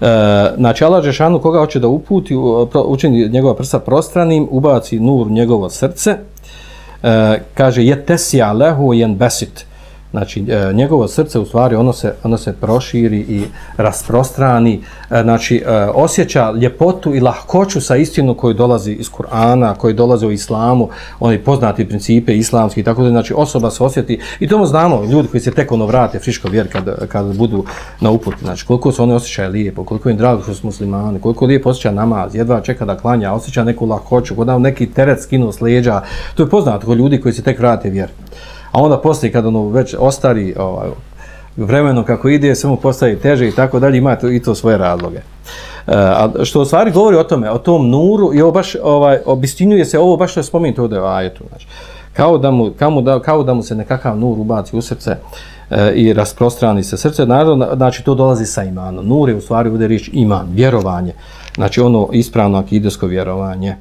E, znači, Allah Žešanu koga hoće da uputi, učini njegova prsa prostranim, ubaci nur njegovo srce, e, kaže, je tesija lehu jen besit. Znači, e, njegovo srce u stvari ono se, ono se proširi i rasprostrani, e, znači, e, osjeća ljepotu i lahkoću sa istinom koji dolazi iz Kur'ana, koji dolazi u islamu, oni poznati principe islamski, tako da, znači, osoba se osjeti, i to znamo, ljudi koji se tek ono vrate, friško vjer, kad, kad budu na uputi, znači, koliko se oni osjećaju lijepo, koliko im drago što su muslimani, koliko lijepo osjeća namaz, jedva čeka da klanja, osjeća neku lahkoću, kod neki teret skinu s leđa, to je poznato kod ljudi koji se tek vrate vjer. A onda poslije kad ono već ostari ovaj, vremeno kako ide, samo postaje teže i tako dalje, ima to, i to svoje razloge. E, a što u stvari govori o tome, o tom nuru, i ovo baš, ovaj, obistinjuje se ovo baš što je spomenuto ovdje u ajetu. Znači, kao, da mu, kao, mu da, kao da mu se nekakav nur ubaci u srce e, i rasprostrani se srce, naravno, znači to dolazi sa imanom. Nur je u stvari ovdje riječ iman, vjerovanje. Znači ono ispravno akidesko vjerovanje.